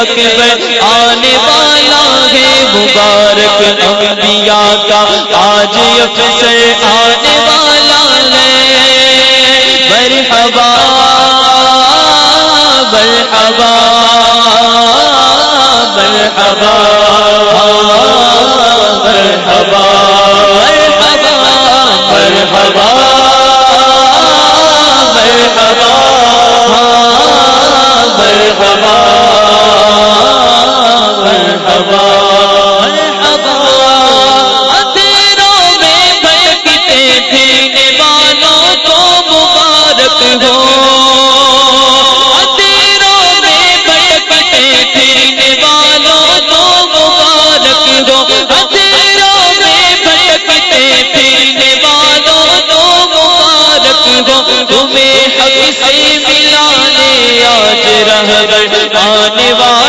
اکبر آنے والا ہے مبارک انبیاء کا آج نوا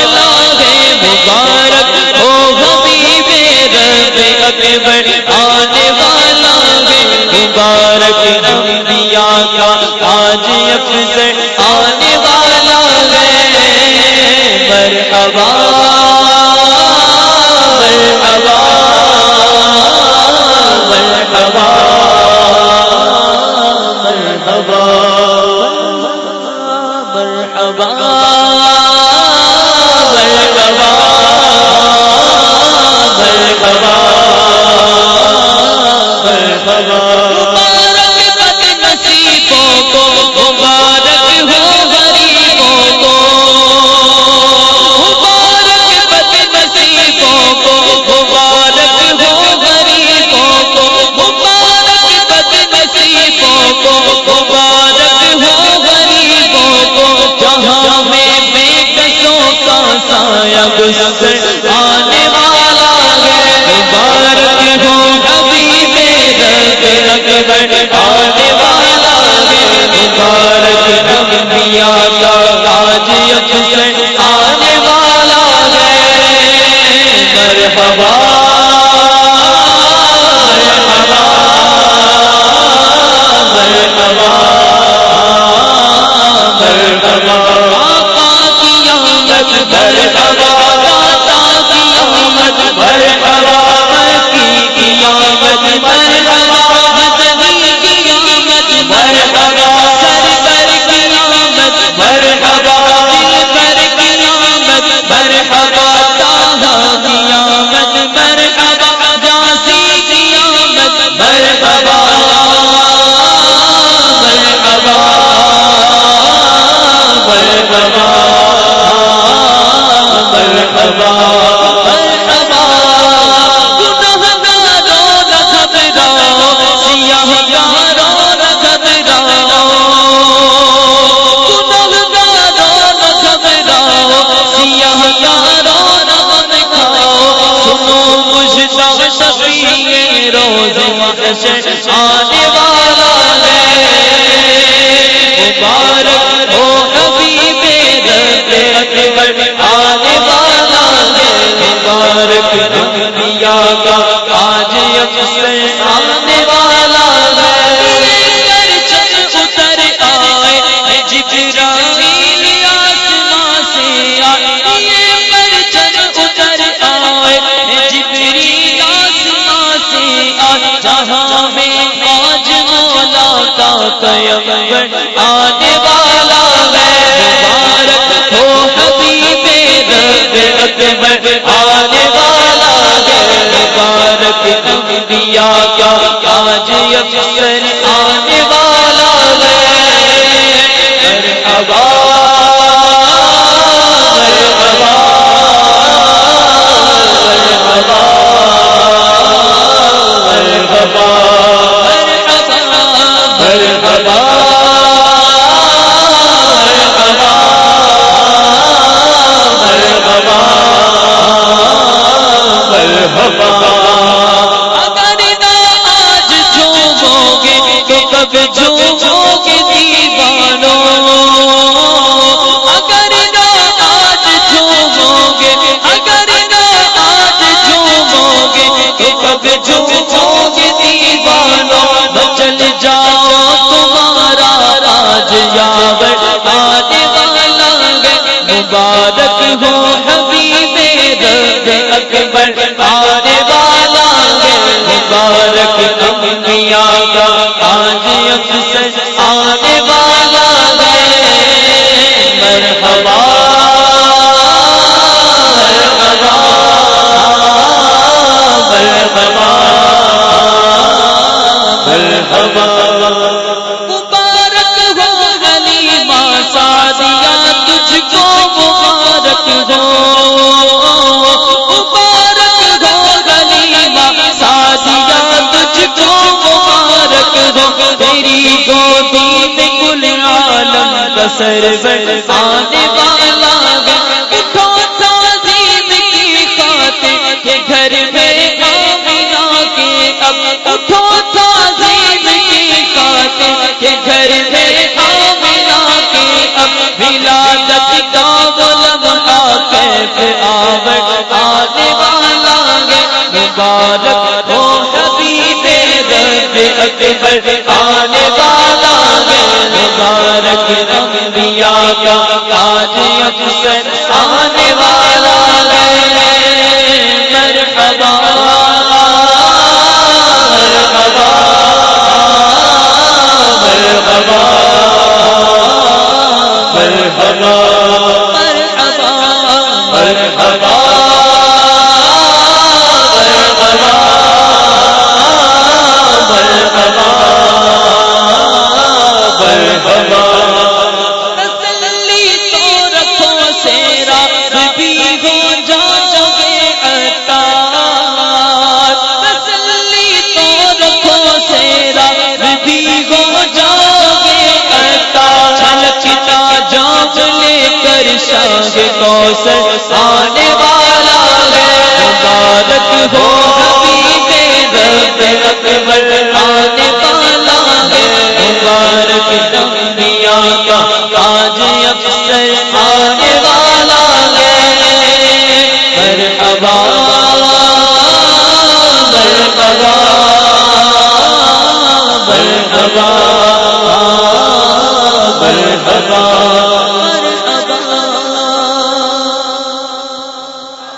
آنے والا ہے مبارک انبیاء کا تاج افسر آنے والا ہے۔ مرحبا مبارک انبیاء کا تاج یکسر آنے والا آئے ہیں، جبرائیل جہاں میں آج مولا کا پیغمبر آئے کیا کیا کاج مبارک ہو حبیب رب اکبر آنے والا ہے مبارک انبیاء کا آج افسر کا سرور آنے والا اٹھو تعظیم کی خاطر کہ گھر میں آمینہ کے اب اٹھو تعظیم کی خاطر کہ گھر میں آمینہ کے اب ولادت کا وہ لمحہ کیف آور آنے والا ہے مبارک ہو حبیب رب اکبر آنے والا مبارک انبیاء کا آج اکثر مبارک ہو حبیب رب اکبر آنے والا ہے۔ مبارک انبیاء کا آج افسر آنے والا ہے۔ مرحبا